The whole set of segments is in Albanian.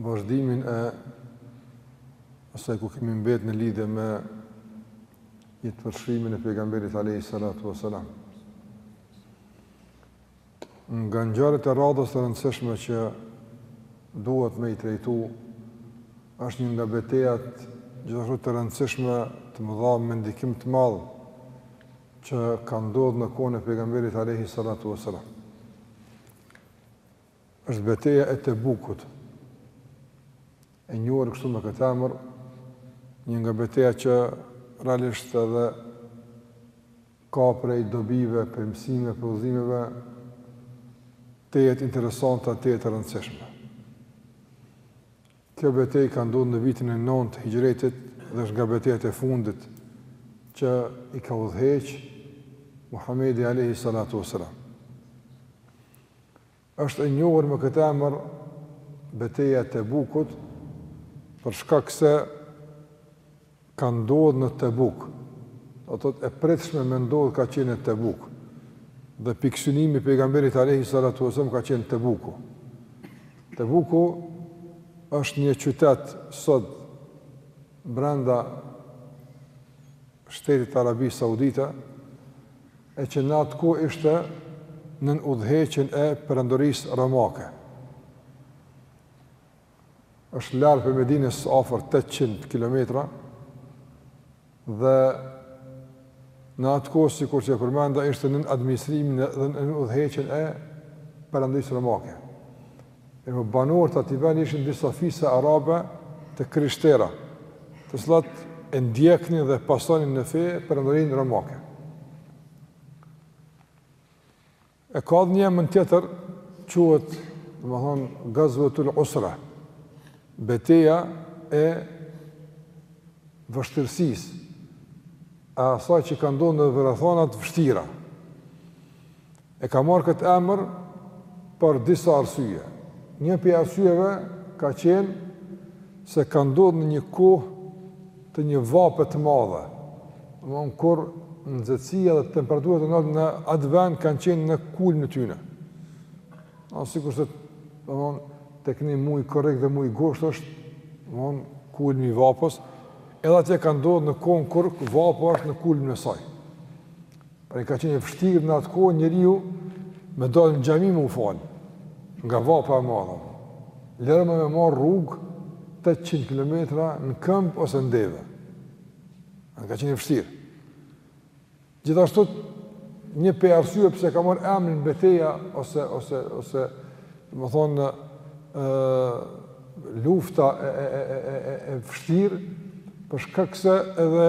vazhdimin e asaj ku kemi mbet në lidhje me jetëpërshkrimin e pejgamberit alejhi salatu ves selam. Nga ngjarjet e radhës të rëndësishme që duhet me i trejtu, është një nga betejat gjithashtu të rëndësishme të mëdha me ndikim të madh që ka ndodhë në kohën e pejgamberit alejhi salatu ves selam është beteja e Tebukut e njohur kështu me këtë emër një nga beteja që realisht edhe ka prej dobive, prej mësime, prej udhëzimeve tejet interesante, tejet të rëndësishme. Kjo betejë ka ndodhur në vitin e nëntë hixhretit dhe është nga betejat e fundit që i ka udhëheq Muhamedi alejhi salatu ves selam. Është e njohur me këtë emër beteja e Tebukut për shkak se ka ndodhë në Tebuk, do të thotë e pritshme me ndodhë ka qenë në Tebuk, dhe pikësynimi i pejgamberit alejhi salatu ue selam ka qenë Tebuku. Tebuku është një qytet sot brenda shtetit të Arabisë Saudite, e që në atë kohë ishte nën udhëheqjen e Perandorisë Romake. është larg prej Medinës afër tetëqind kilometra dhe në atë kohë sikur që e përmenda ishte nën administrimin dhe nën udhëheqjen e perandorisë romake. E më banorët e atij vendi ishin disa fise arabe të krishtera, të cilat e ndjeknin dhe pasonin në fe perandorinë romake. E ka dhe një emër tjetër, quhet, domethonë, Gazvetul Usra, beteja e vështirësis, e asaj që ka ndodhë në rrethana të vështira. E ka marrë këtë emër për disa arsye. Një prej arsyeve ka qenë se ka ndodhë në një kohë të një vape të madhe, domthon kur nxehtësia dhe temperaturat domthon në atë vend kanë qenë në kulm të tyne. Ose sikur se domthon tek ne muaji korrik dhe muaji gusht është domthon kulmi i vapës, edhe atje ka ndodhë në kohën kur vapa është në kulmin e saj. Pra i ka qenë e vështirë në atë kohë njeriu me dalë në xhami me u falë, nga vapa e madhe. Lëre më me marrë rrugë 800 km në këmbë ose në deve. Ka qenë e vështirë. Gjithashtu, një pe arsyeve pse ka marrë emrin beteja ose, ose, ose, domethënë, e, lufta e, e, e, e, e, e vështirë, për shkak se edhe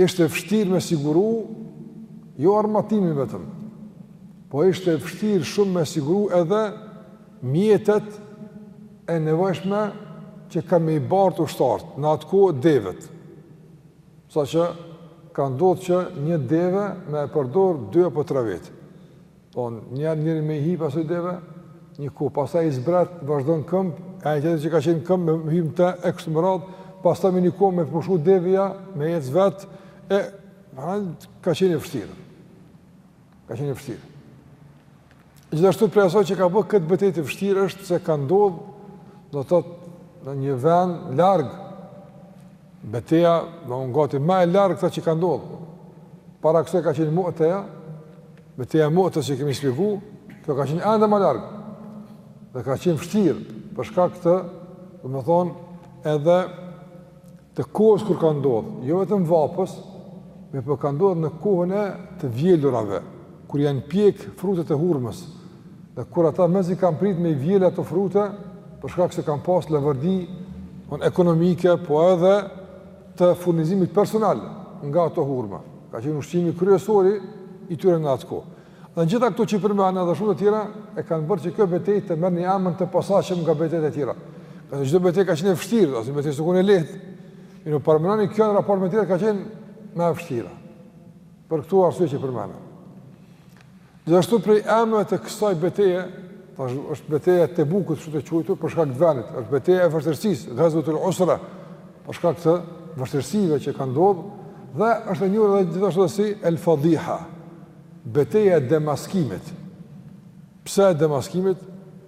Ishte e vështirë me siguru, jo armatimi vetëm, po ishte e vështirë shumë me siguru edhe mjetet e nevojshme që kanë me i bartë ushtarët, në atë kohë devet. Sa që ka ndodhë që një deve me e përdorë dy apo tre vetë. Domethënë njëherë njëri me hip asaj deve, diku pastaj zbret, vazhdon këmb, ai tjetër që ka qenë këmb me hip e kështu me radh, pastaj diku me pushu devja, me ec vet e pra ka qenë vështirë. Ka qenë vështirë. Gjithashtu prej asaj që ka bërë këtë betejë të vështirë është se ka ndodhur do të thotë në një vend larg beteja do të ndodhë më larg sa që ka ndodhur. Para kësaj ka qenë Mu'ta, Beteja Mu'ta që kemi shpjegu, kjo ka qenë ende më larg, dhe ka qenë vështirë, për shkak të, domethënë, edhe të kohës kur ka ndodhë, jo vetëm vapës, mirëpo ka ndodhë në kohën e të vjelurave, kur janë pjekë frutet e hurmës, dhe kur ata mezi kanë pritë me i vjelë ato frute, për shkak se kanë pasë levërdi, ekonomike, po edhe, të furnizimit personal nga ato hurma. Ka qenë ushqimi kryesor i tyre në atë kohë. Dhe të gjitha këto që përmena dhe shumë të tjera, e kanë bërë që kjo betej të marrë një emër të posaçëm nga betejat e tjera. Se çdo betejë ka qenë e vështirë, asnjë betejë s'ka qenë e lehtë. Mirëpo domethënë kjo në raport me tjerat ka qenë ma e vështira. Për këto arsye që përmena. Gjithashtu prej emrave të kësaj beteje, tash është beteja e Tebukut, kështu e quajtur për shkak të vendit, është beteja e vështirësisë, Ghazwatul Usra, për shkak të vështirësive që kanë ndodhur dhe është e njohur edhe gjithashtu si El Fadiha, beteja e demaskimit. Pse e demaskimit?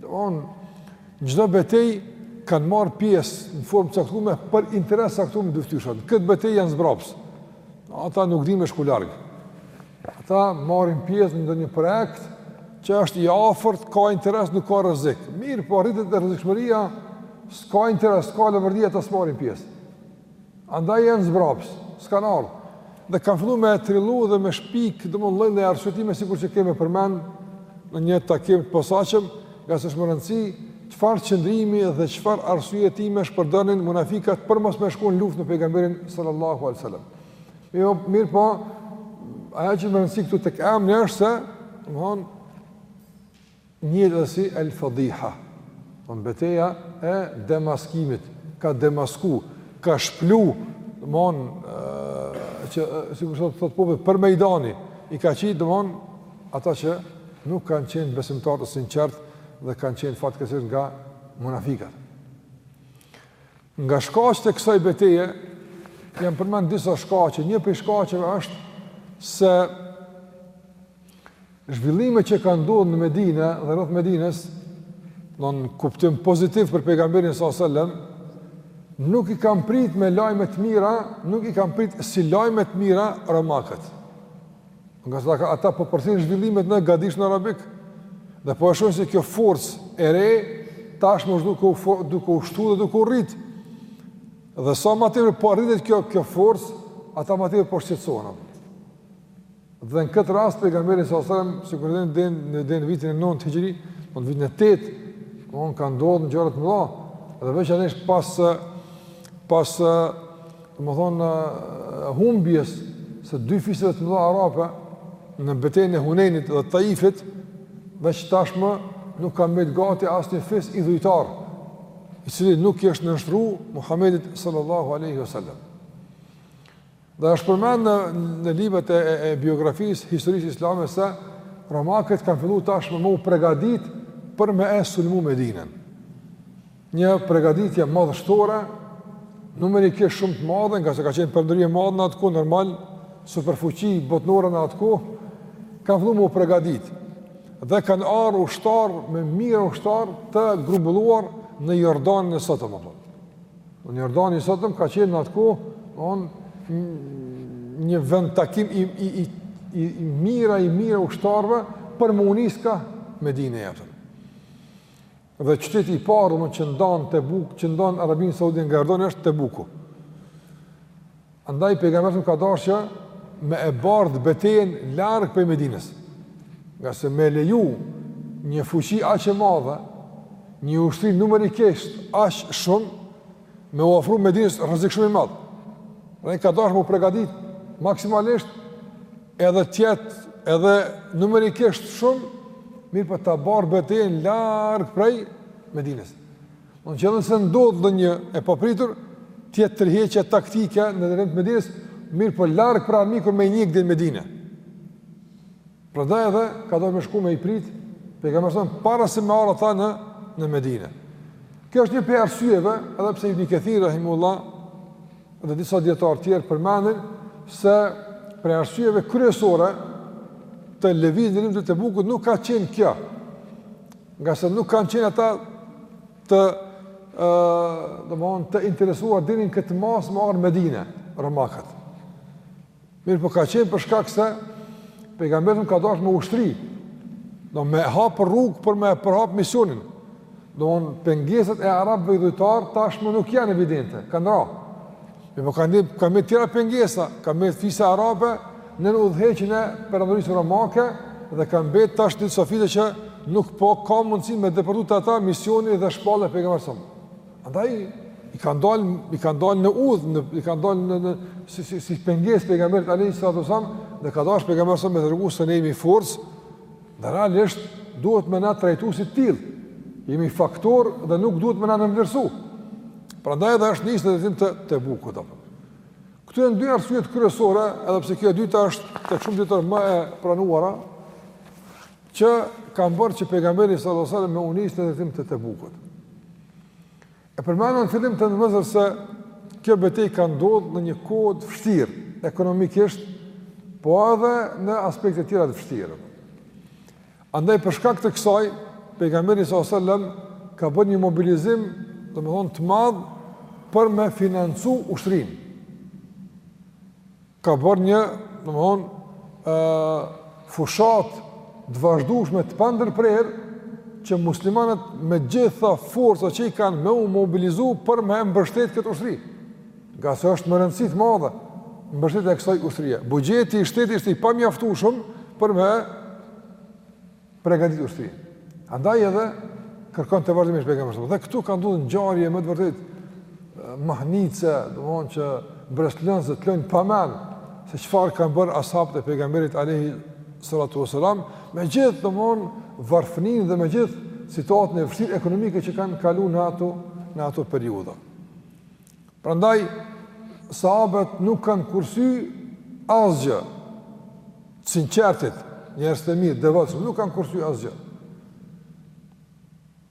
Domthon në çdo betejë kanë marr pjesë në formë t'caktume për interes t'caktume dyfytyrëshat. Këtë betejë janë zbraps. Ata nuk dinë me shku larg. Ata marrin pjesë në ndonjë projekt që është i afërt, ka interes, nuk ka rrezik. Mirëpo rritet rrezikshmëria, s'ka interes, s'ka lëvërdi, ata s'marrin pjesë. Andaj janë zbrapsë, s'kanë ardhur. Dhe kanë filluar me e trillu dhe me shpikë, domethënë lloj-lloj arsyetime, sikur që kemi përmend në një takim të posaçëm, ngase është me rëndësi, çfarë qëndrimi dhe çfarë arsyetimesh përdornin munafikat për mos me shku në luftë me pejgamberin sallallahu alaihi wasallam. Jo, mirë po, ajo që është me rëndësi këtu te kemi është se, më Njëherësh El Fadiha, domthonë beteja e demaskimit, ka demasku, ka shplu, domthonë që sikur thotë populli për mejdan, i ka qitë domthonë ata që nuk kanë qenë besimtarë të sinqertë dhe kanë qenë fatkeqësisht nga munafikët. Nga shkaqet e kësaj beteje janë përmend disa shkaqe, një prej shkaqeve është se zhvillimet që kanë ndodhur në Medinë dhe rreth Medinës, në kuptim pozitiv për pejgamberin sallallahu alejhi ve selem, nuk i kanë prit me lajme të mira, nuk i kanë prit si lajme të mira romakët. Ngase ata po përcjellin zhvillimet në gadishtin arabik dhe po e shohin se kjo forcë e re tashmë është duke u duke u shtuar dhe duke u rrit. Dhe sa më tepër po rritet kjo kjo forcë, ata më tepër po shqetësohen. Dhe në këtë rast pejgamberi alejhi selam sikur edhe në në vitin e 9 hixhri, në vitin e 8, kanë ndodhur gjëra të mëdha, dhe veçanërisht pas pas domethonë, humbjes së dy fiseve të mëdha arabe në betejën e Hunejnit dhe Taifit, veç tashmë nuk ka mbet gati asnjë fis idhujtar, i cili nuk i është nënshtru Muhammedit sallallahu aleyhi wasallam. Dhe është përmend në, në librat e, e biografisë, historisë islame, se Romakët kanë fillu tashmë me u pregadit për me e sulmu Medinën. Një pregaditje madhështore, numerikisht shumë të madhe, ngase ka qenë perandori e madhe në atë kohë, normal, superfuqi botnore në atë kohë, kanë fillu me u pregadit, dhe kanë ardhë ushtarë, me mijëra ushtarë, të grumbulluar në Jordanin e sotëm, apo. Jordani i sotëm ka qenë në atë kohë, on, një vend takim i, i, i, i, i mijëra, i mijëra ushtarëve, për me u nis ka Medineja. Dhe qyteti i parë më që ndan Tebuk, që ndan Arabinë Saudite nga Jordani është Tebuku. Andaj pejgamberi ka dashur që me e bart betejën larg prej Medinës. Ngase me e leju një fuqi aq e madhe, një ushtri numerikisht aq shumë me u afru Medinës rrezik shumë i madh. Dhe ka dashur me u pregadit maksimalisht edhe të jetë edhe numerikisht shumë, mirëpo ta bart betejën larg prej Medines. Në qoftë se ndodh ndonjë e papritur, të ketë tërheqja taktike në drejtim të Medines, mirëpo larg prej armikut me e ndjek deri Medine. Prandaj edhe, ka dal me shku me i prit, po i ka mëshon para se me ardh ata në, në Medine. Kjo është një prej arsyeve, edhe pse Ibn Kethiri, rahimehullah, dhe disa dijetarë tjerë përmendin se prej arsyeve kryesore të lëvizjes në drejtim të Tebukut nuk ka qenë kjo. Ngase nuk kanë qenë ata të ë domethënë të interesuar deri n'këtë masë me ardh Medinë, romakët. Mirëpo ka qenë për shkak se pejgamberi ka dash me ushtri, do me hap rrugë për me përhap misionin. Domethënë pengesat e arabëve idhujtarë tashmë nuk janë evidente, kanë ra. Mirëpo kanë kanë mbet tjera pengesa, kanë mbet fise arabe nën udhëheqjen e perandorisë romake dhe kanë mbet tash ditë sofite që nuk po ka mundësi me depërtu te ata misioni dhe shpallja e pejgamberi Andaj i kanë dal i kanë dal në udhë, në i kanë dal në në si si si pengesë pejgamberit alejhi salatu wasalam, dhe ka dash pejgamberi s.a.s. me tregu se ne jemi forcë, dhe realisht duhet me na trajtu si të tillë. Jemi faktor dhe nuk duhet me na nënvlerësu. Prandaj edhe është nisë në drejtim të Tebukut apo. Këto janë dy arsyet kryesore, edhe pse kjo e dyta është tek shumë dijetarë më e pranuara, Që kanë bërë që pejgamberi sallallahu alajhi wasallam me u nis në drejtim të Tebukut. E përmendëm në fillim të ndezur se kjo betejë ka ndodh në një kohë të vështirë, ekonomikisht, po edhe në aspekte tjera të vështirë. Andaj për shkak të kësaj, pejgamberi s.a.s. ka bërë një mobilizim domethënë të madh për me financu ushtrinë. ka bërë një, domethënë, fushatë të vazhdushme të pandërprerë, që muslimanët me gjitha forcat që i kanë me u mobilizu për me mbështet këtë ushtri. Ngase është me rëndësi të madhe, mbështetja e kësaj ushtrie. Buxheti i shtetit ishte i pamjaftushëm për me pregatit ushtrinë. Andaj edhe kërkonte vazhdimisht pejgamberi sallallahu alajhi wasallam. Dhe këtu ka ndodhur ngjarje me të vërtetë mahnitëse, domethënë mbresëlënëse të lënë pa mend se çfarë kanë bërë as'habët e pejgamberit alajhi salatu wasalam, me gjithë domethënë varfënin dhe me gjithë situatën e vështirë ekonomike që kanë kaluar në ato në ato periudha. Prandaj sahabët nuk kanë kursy asgjë. Të sinqertit, njerëz të mirë, devotshëm, nuk kanë kursy asgjë.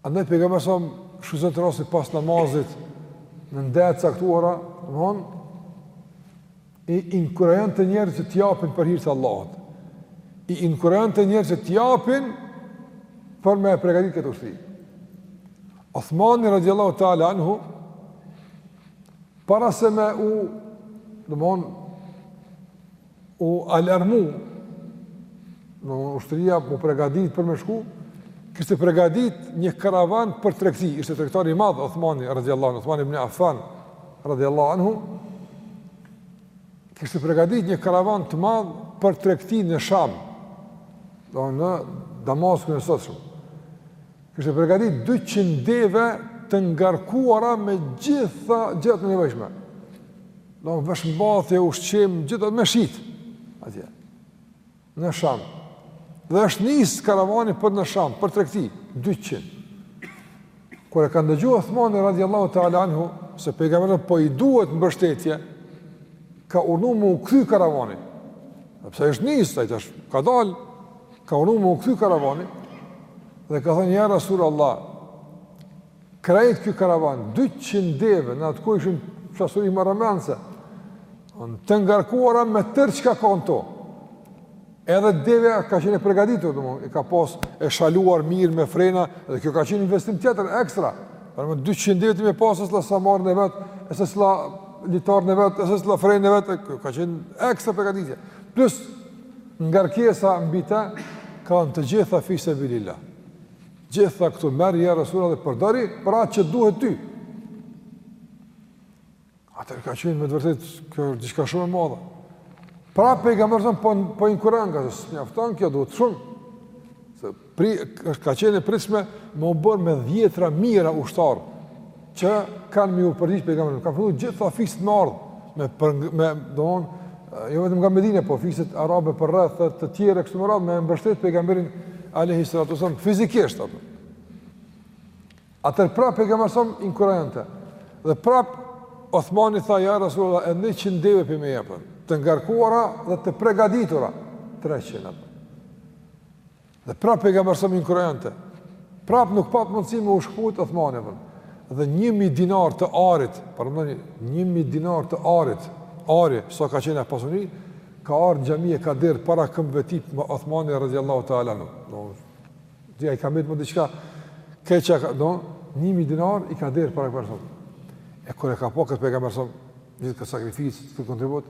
Andaj pejgamberi s.a.s. shfrytëzonte rastin pas namazit në vende të caktuara, domethënë I inkurajonte njerëzit që të japin për hir të Allahut. I inkurajonte njerëzit që të japin për me pregatit këtë ushtri. Othmani radiallahu ta'ala anhu, para se me u, domethënë, u alarmu ushtria me u pregatit për me shku, kishte pregatit një karavan për tregti, ishte tregtar i madh, Othmani radiallahu anhu, Othmani ibn Afan, radhiyallahu anhu kishte përgatitur një karavan të madh për tregti në Sham, domethënë Damaskun e sotshëm. Kishte përgatitur 200 deve të ngarkuara me gjitha gjërat e nevojshme. Domethënë veshmbathje, ushqim, gjitha me shit. Atje. Në Sham. Dhe është nisë karavani për në Sham, për tregti, 200. Kur e ka ndëgju Othmani radiallahu ta'ala anhu, se pejgamberit po i duhet mbështetje, ka urdhnu me u kthy karavani. Edhe pse është nisë, tash ka dalë, ka urdhnu me u kthy karavani, dhe ka thënë, ja Rasul Allah, Krejt ky karavan, 200 deve, në atë kohë ishin pasuri marramendëse, të ngarkuara me tërë çka kanë to. Edhe devja ka qenë e pregaditur, i ka pas e shaluar mirë me frena, dhe kjo ka qenë investim tjetër, ekstra. Domethënë 200 devet me pas secila samarin e vet, secila litarin e vet, secila frenin e vet, kjo ka qenë ekstra pregaditje. Plus, ngarkesa mbi ta, ka thënë të gjitha fi sebilillah. Gjitha këto merri ja Resulullah dhe përdori për atë që të duhet ty. Atëherë ka qenë me të vërtetë kjo është diçka shumë e madhe. Pra pejgamberi alejhi selam po inkurajon, ka s'mjafton kjo duhet shumë. Se pri ka qenë e pritshme me u bë me dhjetra mijëra ushtarë. që kanë me u përgjigj pejgamberit. Kanë fillu gjithë ato fiset me ardh me për, domethënë jo vetëm nga Medina, po fiset arabe përreth të tjera kështu me radhë me mbështet pejgamberin alayhi salatu wasallam fizikisht apo. Atëherë prapë pejgamberi alejhi selam inkurajonte. Dhe prapë Othmani tha ja Rasulullah edhe 100 deve prej meje jepen, të ngarkuara dhe të pregaditura 300 apo. Dhe prap pejgamberi alejhi selam inkurajonte. Prap nuk pat mundësi me u shkput Uthmani apo. Dhe 1000 dinar të arit, paramendoni 1000 dinar të arit, ari sa ka qenë pasuri, ka ardhur në xhami i ka derdh para këmbëve të tij me Uthmani radhiyallahu ta'ala. Do ti ai ka mbet më diçka keqja ka do 1000 dinar i ka derdh para këmbëve. E kur e ka pa këtë pejgamberi alejhi selam gjithë këtë sakrificë, këtë kontribut,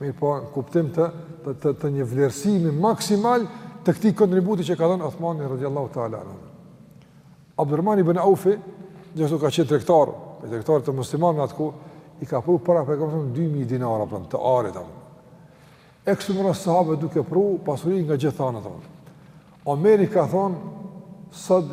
Mirë po, në kuptim të, të, të, të një vlerësimi maksimal të këtij kontributi që ka dhënë Othmani radiallahu ta'ala. Abdurrahman ibn Aufi, njashtu ka qenë tregtar, e tregtarët muslimanë në atë kohë, i ka pru para po e kam thënë 2.000 dinarë po të arit. E kështu me radhë sahabët duke pru pasuri nga gjitha anët. Omeri ka thonë, sot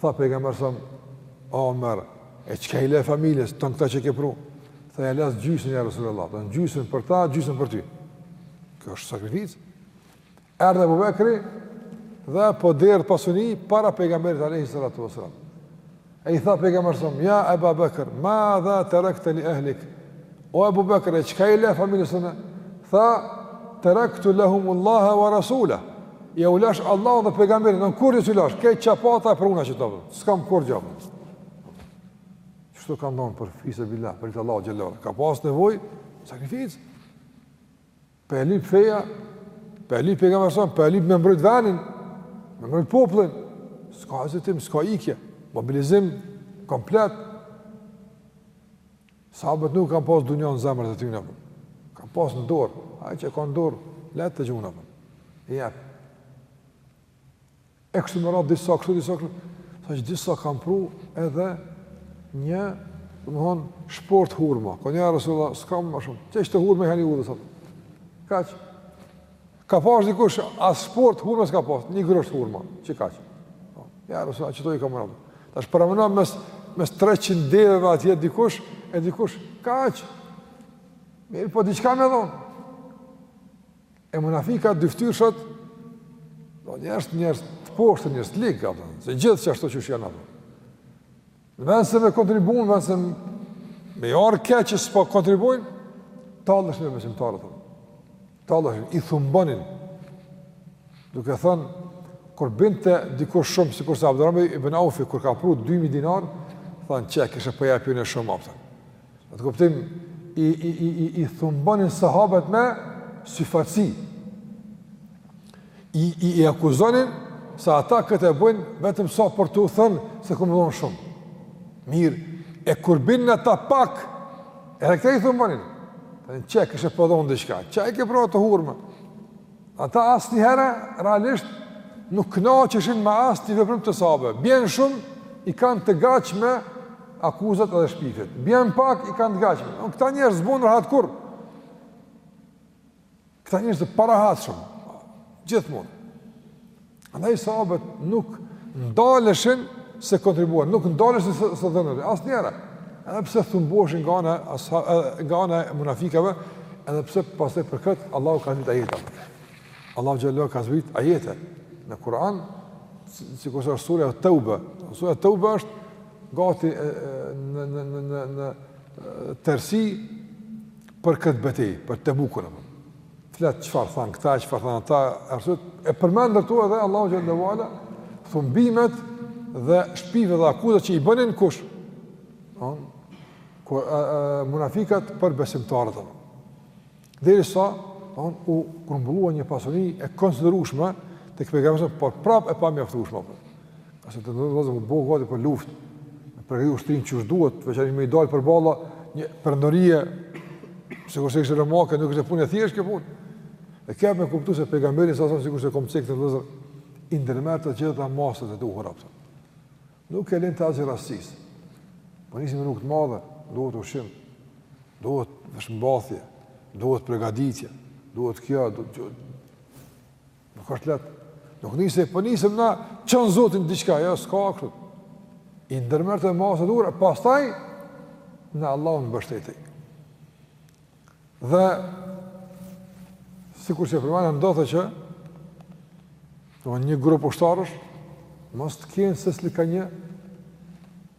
Tha pejgamberi sa Omer, e çka i le familjes tane këta që ke pru? Tha ia lash gjysën ja Resulullah, don gjysën për ta, gjysën për ty. Kjo është sakrificë. Erdh Abu Bekri dhe po derdh pasuni para pejgamberit alayhi salatu wasalam. E i tha pejgamberi sa ja Abu Bekr, ma dha tarakta li ahlik? O Ebu Bekër, e çka i le familjes tane? Tha, taraktu lehumullaha wa rasula, jau lash Allahun dhe pejgamberin, kurgjo s'u lash, krejt ça pata e pruna qetu vëlla, s'kam kurgjë, vëlla. Qështu ka dhonë për fi sebilillah, për i të Allah gjellore, ka pas nevojë, sakrificë, po e lyp feja, po e lyp pejgamberi, po e lyp me mbrojt venin, me mbrojt popullin, s'ka hezitim, s'ka ikje, mobilizim komplet, Sahabët nuk kanë pas dunjanë në zemrat e tyre apo. Kan pas në dorë, ai që ka në dorë, lehtë e gjun apo. Jep. E kështu me radhë disa kështu disa kështu. Saqë disa kanë pru edhe një, do të thon, shportë hurma. Ka thonë ja Resulullah, s'kam më shumë. Qe qeto hurma hani udhës apo. Kaq? Ka pas dikush as shportë hurma s'ka pas, një grusht hurma, qe kaq. Po, ja, Resulullah, qeto i kam. Tash paramenoni mes, mes 300 deveve atje dikush, e dikush, kaq. Mirëpo diçka me dhonë. E munafikët dyftyrshit, do njerëz, njerëz të poshtër, njerëz të ligj, se gjithë qashtu qysh janë ata. Në vend se me kontribu, në vend se me ju ardh keq që s'po kontribuojnë, talleshin me besimtarët, talleshin, i thumbonin, duke thënë, kur binte dikush shumë, sikurse Abdurrahman ibn Aufi, kur ka pru 2.000 dinarë, thonë, qe kishe po japin shumë, haptan. N'atë kuptim, i, i, i, i, i thumbonin sahabët me syfaqësi. I, i, i akuzonin se ata këtë e bëjnë vetëm sa për t'u thënë se kam dhonë shumë. Mirë, e kur binin ata pak, edhe këta i thumbonin. Qe, kishe po dhon diçka, çka e ke pru atë hurmë. Ata asnjëherë, realisht, nuk knaqeshin me asnjë veprim të sahabëve. Bjenë shumë, i kanë të gatshme akuzat edhe shpifjet. Bjenë pak, i kanë të gatshme. Këta njerëz s'bojnë rahat kurrë. Këta njerëz të parahatshëm gjithmonë. Andaj sahabët nuk ndaleshin së kontribuari, nuk ndaleshin së, së dhëni, asnjëherë. Edhe pse thumboshin nga ana, asha, nga ana e munafikave, edhe pse pastaj për këtë, Allahu ka zbrit ajete. Allahu xhelle ue ala ka zbrit ajete. Në Kur'an, sikurse është surja Teube, surja Teube është gati në, në, në, në, në tërësi për këtë betejë, për Tebukun. flet çfarë thanë këta, çfarë thanë ata, arsyet, e përmend aty edhe Allahu xhelle ue ala thumbimet dhe shpifjet dhe akuzat që i bënin kush? Ëh, ku munafikat për besimtarët. Derisa u grumbullua një pasuri e konsiderueshme tek pejgamberi, por prapë e pamjaftueshme. Ase të ndërë vëzë, me u bë gati për luftë, për këtë ushtri që është duhet, për që një me i dalë përballë një perandorie, sikurse është romake, nuk është punë e thjeshtë kjo punë. E keni me kuptu se pejgamberi sa sasë, sikurse kom cekë të vëzër, i ndërmerrte të gjitha masat e duhura, pëtër. Nuk e linte asgjë rastësisë. Po njësi me numër të madh, duhet ushqim, duhet veshmbathje, duhet pregaditje, duhet kjo, duhet kjo. Nuk është lehtë. Nuk nise, po nisem na çon Zotin diçka, jo s'ka kështu. I ndërmerrte masat e duhura, pastaj në Allahun mbështetej. Dhe sikurse përmenda ndodhte që do një grup ushtarësh mos të kenë secili ka një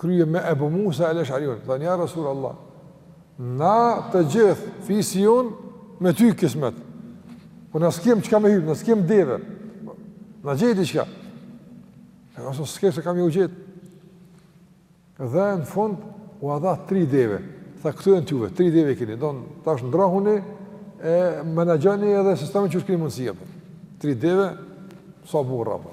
krye me Ebu Musa el Esh'ariun, thanë, ja Rasul Allah, na të gjithë, fisi jonë, me ty kismet, po na s'kem çka me hyp, na s'kem deve, na gjej diçka, e nëse s'kem s'kam me ju gjetë, dhe në fund, ua dha tri deve, tha këto janë t'juve, tri deve kini, domethënë tash ndërrohuni, e menaxhoni edhe sistemin qysh e kini mundësinë, tri deve, sa burra, po.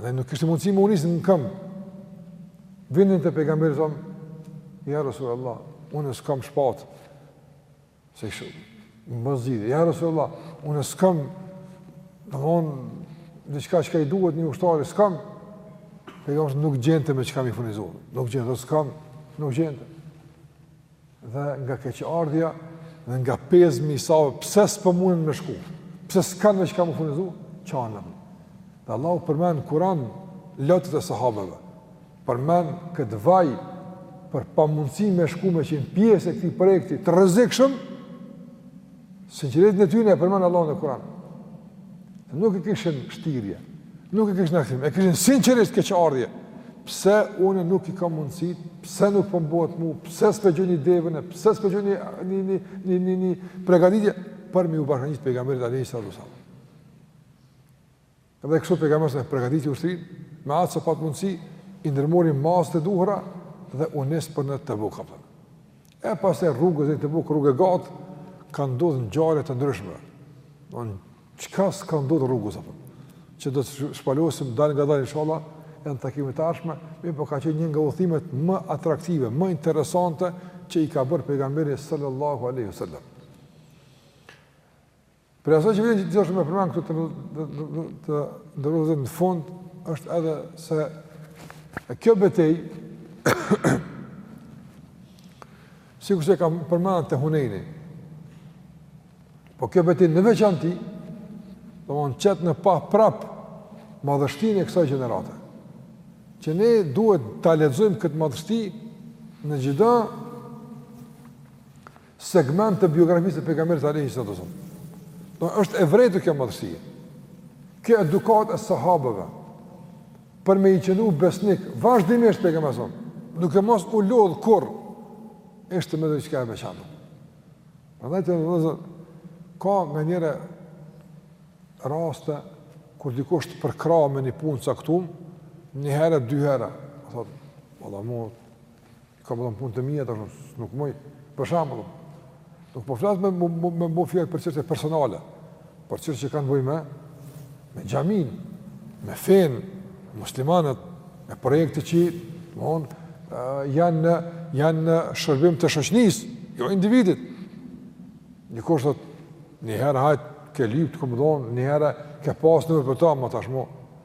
Dhe nuk kishte mundësi me u nisë në kamë. Vinin te pejgamberi thonë, ja Rasul Allah, unë s'kam shpatë, se ishë më bo zgjidhje, ja Rasul Allah, unë s'kam, domethënë, diçka çka i duhet një ushtari, s'kam, pejgamberi nuk gjente me çka me i furnizu, nuk gjente, s'kam, nuk gjente. dhe nga keqardhja dhe nga pezmi i asaj pse s'po munden me shku pse s'kanë me çka me u furnizu qanin dhe Allahu përmend në Kur'an lotët e sahabeve përmend këtë vaj për pamundësi me shku me qenë pjesë e këtij projekti të rrezikshëm Sinqeritetin e tyre e përmend Allahu në Kur'an. Nuk e kishin shtirje, nuk e kishin aktim, e kishin sinqerisht keqardhje. Pse unë nuk i kam mundësitë, pse nuk po m'bohet mua, pse s'po gjej një deve, pse s'po gjej një një një një një pregaditje për me u bashkëngjitë pejgamberit alejhi salatu ues-selam. Dhe kështu pejgamberi përgatiti ushtrinë, me aq sa pat mundësi i ndërmori masat e duhura dhe u nis për në Tebuk apo. E pastaj rrugës në Tebuk, rrugë gat kanë ndodhur ngjarje të ndryshme. Don çka s'ka ndodhur rrugës. Që do të shpalosim dal nga dal inshallah në takimet e ardhshme, më po ka qenë një nga udhëtimet më atraktive, më interesante që i ka bërë pejgamberi sallallahu alaihi wasallam. Prej asaj që vlen gjithashtu me përmend këtu të nderuar në fund është edhe se kjo betej sikurse kam përmend te Hunejni. Po kjo betej në veçanti domethënë qet në pah prap madhështinë e kësaj gjenerate. Që ne duhet ta lexojmë këtë madhështi në çdo segment të biografisë së pejgamberit alayhis salam. Do është e vërtetë kjo madhështi. Kjo edukat e sahabëve për me i qenë besnik vazhdimisht pejgamberit duke mos u lodh kurr është me diçka e veçantë. Prandaj vllezër ka nganjëherë raste kur dikush të përkrah me një punë të caktuar, një herë, dy herë, thotë, "Valla mua Kam edhe unë punë të mija tash, nuk muj, për shembull, nuk po flas me, me, me me bo fjalë për çështje personale, për çështje që kanë të bëjnë me, me xhaminë, me fenë, muslimanët, me projekte që, domethonë, janë, janë n'shërbim të shoqnisë, jo individit. Dikush thotë njëherë hajt ke lypë t'kom dhonë, njëherë ke pasë nevojë për ta, ma tashmë,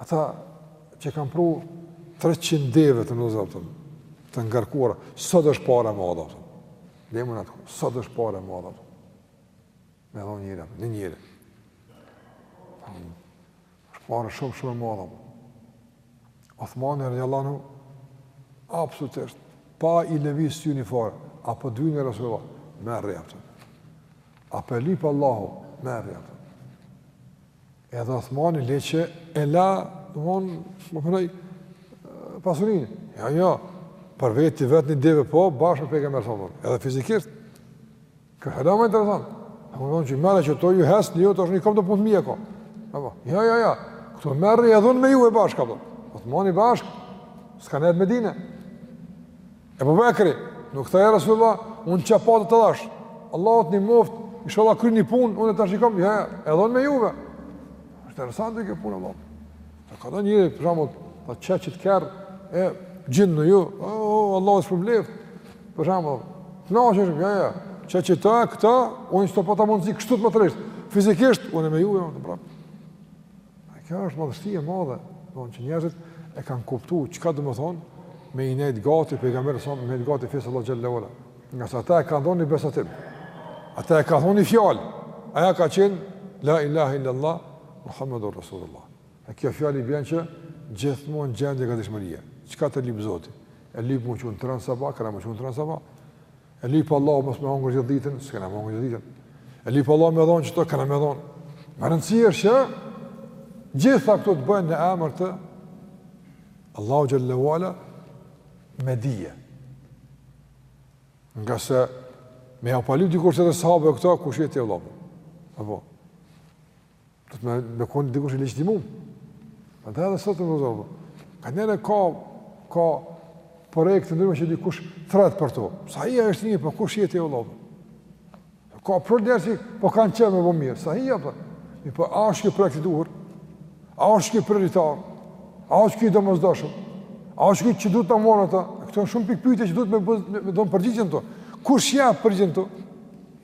Ata që kam pru 300 deve të nëzër, të, të ngarkuara, sot është pare e madhe, po. Le më në atë, sot është pare e madhe, po. Me dhonë njeri, një njeri. është pare shumë, shumë e madhe, po. Othmani radijallahu anhu, absolutisht, pa i levis si një farë, apo t'duhen ja Resulallah, merri, po. Apo e lyp Allahu, merri, po. Edhe Osmani le që e la, von, me thonë pasurin. Jo, jo, për veti vetë një deve po, bashkë me pejgamberin sallallahu alajhi wasallam. Edhe fizikisht. Ka hala më interesant. Apo von që marrë që to ju has, ju tash unë kom punë të mija. Apo, ja, ja, ja. Kto merri edhe unë me ju e bashkë apo. Osmani bashkë. S'ka nejt në Medinë. Ebu Bekri, nuk tha e Rasulullah, unë çka pata të dhash, Allahu t'nimoftë, inshallah kryni punë, unë e të shikom, jo, jo, edhe unë me juve. Është interesant kjo punë, Allah. Të ka dhe njëri, për shembull, të që që të kërë, e gjinë në ju, o, o, Allahu t'shpërbleftë, për shembull, të në është, ja, ja, që që ta, këta, unë çka pata mundësi, kështu të më të rishtë, fizikisht, unë me juve, unë prapë. E kjo është madhështi e madhe, domethënë njerëzit e kanë kuptu çka domethonë, me i nejtë gati, pejgamberit a.s. me nejtë gati, fesë Allahut xhel-le ve ala. Ngase ata e kanë dhonë një besatim, ata e kanë dhonë një fjalë, ajo ka qenë, la ilaha illallah, Muhammedur Rasulullah. E kjo fjalë i bjen që gjithmonë gjendje gatishmërie, çka të lyp Zoti, e lyp m'u çu n'tre n'sabah, kena m'u çu n'tre n'sabah, E lyp Allahu mos me hangër gjithë ditën, s'kena me hangër gjithë ditën. E lyp Allahu me dhonë qëto, kena me dhonë. Me rëndësi është që gjitha këto të bëhen në emër të Allahut xhel-le ve ala me dije. Ngase me ja palu dikur që të sahabë e këta, ku shjetë e Allah. Apo. Duhet me, me konë dikush i legjitimum. Në të edhe sotë në vëzorë. Nganjëherë ka, ka projekte të ndryshme që dikush thret për to. Sa i është një, për po kush jetë i vëllabë? Ka pra njerëz që po kanë qejf me bo mirë. Sa i e për? Mirëpo, a është ky projekt i duhur? A është ky prioritar? A është ky i domosdoshëm? A është kjo që duhet të morë në ta? Këto janë shumë pikëpyetje që duhet me, me, me dhonë përgjigje në to. Kush jep përgjigje në to?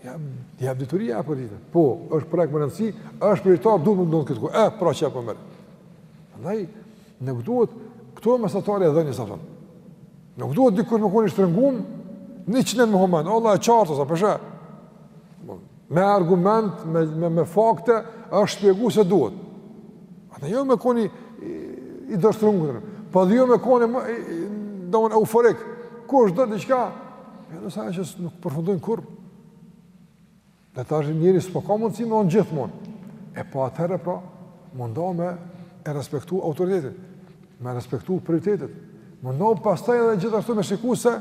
Ja, jep dituria apo dija. Po, është projekt me rëndësi, është prioritar, duhet me dhonë këtu. Eh, pra që e përmer. Po Andaj, nuk duhet, këto e mesatari e dhënies asht. Nuk duhet dikush me konë i shtrëngum, njëqind me hamend, Allah e qartë, sa p.sh. Po, me argument, me, me, me fakte, është shpjegu se duhet. Andaj, jo me konë i, i dorështrëngum. Po, dhe jo me konë i, më, i, i, domethënë euforik. Kush do diçka, E nisa e që nuk përfundojnë kurrë, dhe tash njëri s'po ka mundësi me dhonë gjithmonë, e po atëherë pra, mundo me e respektu autoritetin, me respektu prioritetet, mundo pastaj edhe gjithashtu me shiku se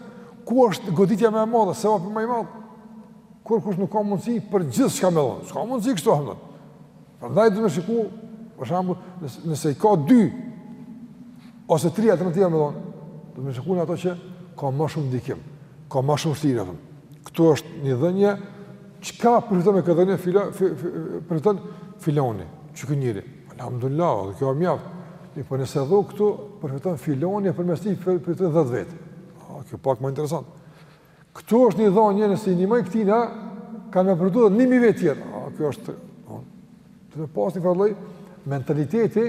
ku është goditja ma e madhe, sevapi ma i madh, kurkush nuk ka mundësi për gjithçka me dhonë, s'ka mundësi kështu ahmet, Prandaj duhet me shiku, për shembull, nëse, nëse i ka dy ose tri alternativa me dhonë, duhet me shiku ato që ka më shumë ndikim, ka më shumë shtyrë atë. Ktu është një dhënie çka përfiton me këtë dhënie fila përfiton filani, qiky njeri. Alhamdulillah, kjo është mjaft. Mirëpo nëse dhu këtu, përfiton filani e përmes tij përfiton 10 vetë. O, kjo pak më interesant. Këtu është një dhonie nëse i ndihmoj këtina, kanë me përdorë edhe një mijë vetë tjerë. A, kjo është, në, duhet me pas një farloj, mentaliteti,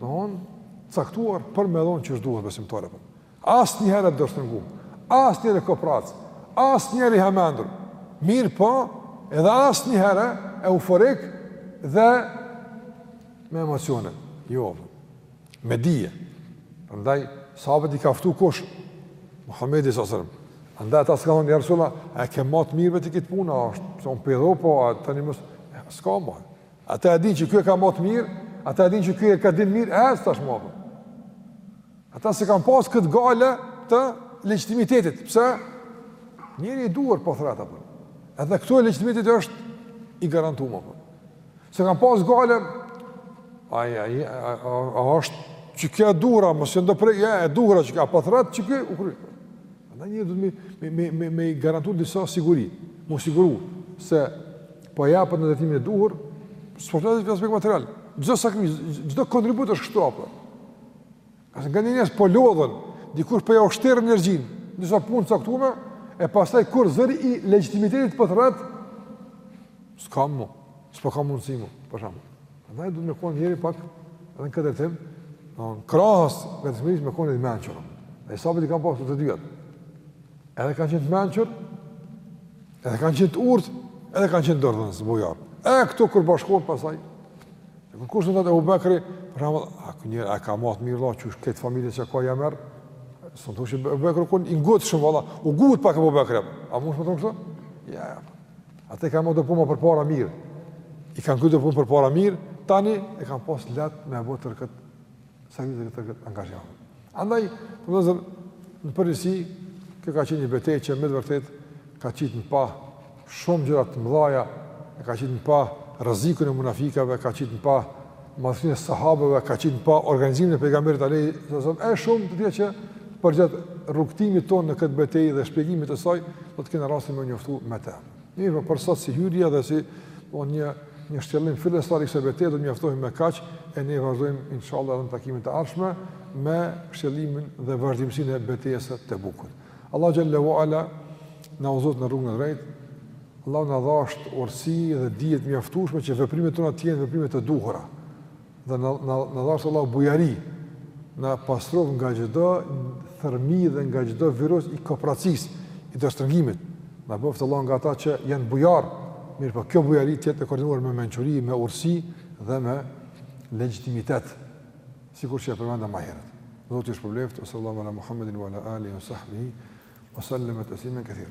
në honë, caktuar për me dhonë që është duhet besimtari. Po. Asnjëherë dorështrëngum, asnjëherë koprrac, asnjëherë i hamendur, mirëpo, edhe asnjëherë euforik dhe me emocione. Jo, Me dije. Prandaj sahabët i ka ftu kush? Muhamedi sallallahu alaihi wasallam. Andaj ata s'kanë thonë Rasulullah, a ke mat mirë ti këtë punë, a është se un pe po tani mos s'ka më. Ata e dinë që ky e ka mat mirë, ata e dinë që ky e ka din mirë, e as tash më. Ata s'e kanë pas këtë gajle të legjitimitetit. Pse? Njeri i duhur po thrret apo. Edhe këtu legjitimiteti është i garantu. S'e kanë pas gajle, ai, ai, a është që kjo e duhura, më se ndo prej, e duhura që kjo, a po thrret që kjo, u kry. Andaj njeri duhet me, me, me, me, me garantu disa siguri, m'u siguru, se po jepet në drejtimin e duhur, s'po flitet për aspekt material, çdo sakrificë, çdo kontribut është kështu apo. Nëse nganjëherë njerëz po lodhen, dikush po ja shter energjinë, n'disa punë caktume, e pastaj kur zëri i legitimitetit po thrret, s'kam mu, s'po kam mundësi mu, për shembull. Andaj duhet me konë njeri pak, edhe në këtë drejtim, krahas gatishmërisë me konë edhe i mençur. Edhe sahabët i kanë pasë të dyjat. Edhe kanë qenë të mençur, Edhe kanë qenë të urtë, edhe kanë qenë dorëdhënës bujarë. E këto kur bashkohen pastaj. E kurkush s'thotë Abu Bakri, për shembull, a ku një a ka mat mirë valla, çush këtë familje çka ja merr. S'un thush Abu Bakri ku i ngut shumë valla, u ngut pak Abu Bakri. A mund të thonë kështu? Jo. Ata i kanë mat punët përpara mirë. I kanë kry punët përpara mirë, tani e kanë pas lehtë me ato tërë këtë Sakrificë këtë këtë angazhim. Andaj, do me thënë, në përgjithësi, kjo ka qenë një betejë që me të vërtetë ka qitë në pah shumë gjëra të mëdhaja, e ka qitë në pah rrezikun e munafikave, ka qitë në pah madhësinë e sahabëve, ka qitë në pah organizimin e Pejgamberit alejhi, e shumë të tjera që përgjatë rrugëtimit tonë në këtë betejë dhe shpjegimit të saj, do të kena rastin me u njoftu me te. Mirëpo për sot si hyrje dhe si po një një shtjellim fillestar i kësaj betejë do mjaftohemi me kaq e ne vazhdojmë inshallah edhe në takimet e ardhshme me shtjellimin dhe vazhdimësinë e betejës së Tebukut. Allahu xhelle ue ala na udhëzoftë në rrugën e drejtë. Allahu na dhashtë urtësi dhe dije të mjaftueshme që veprimet tona të jenë veprime të duhura. dhe na na na dhashtë Allah bujari, na pastroftë nga çdo thërrmi dhe nga çdo virus i koprracisë, i dorështrëngimit. Na bëftë Allah nga ata që janë bujar, mirëpo kjo bujari të jetë e koordinuar me mençuri, me urtësi dhe me legjitimitet, sikur që e përmenda ma herët. Zoti ju shpërbleftë, wa sallallahu ala Muhammedin, wa ala alihi, wa sahbihi, wa sallama taslimen kethira.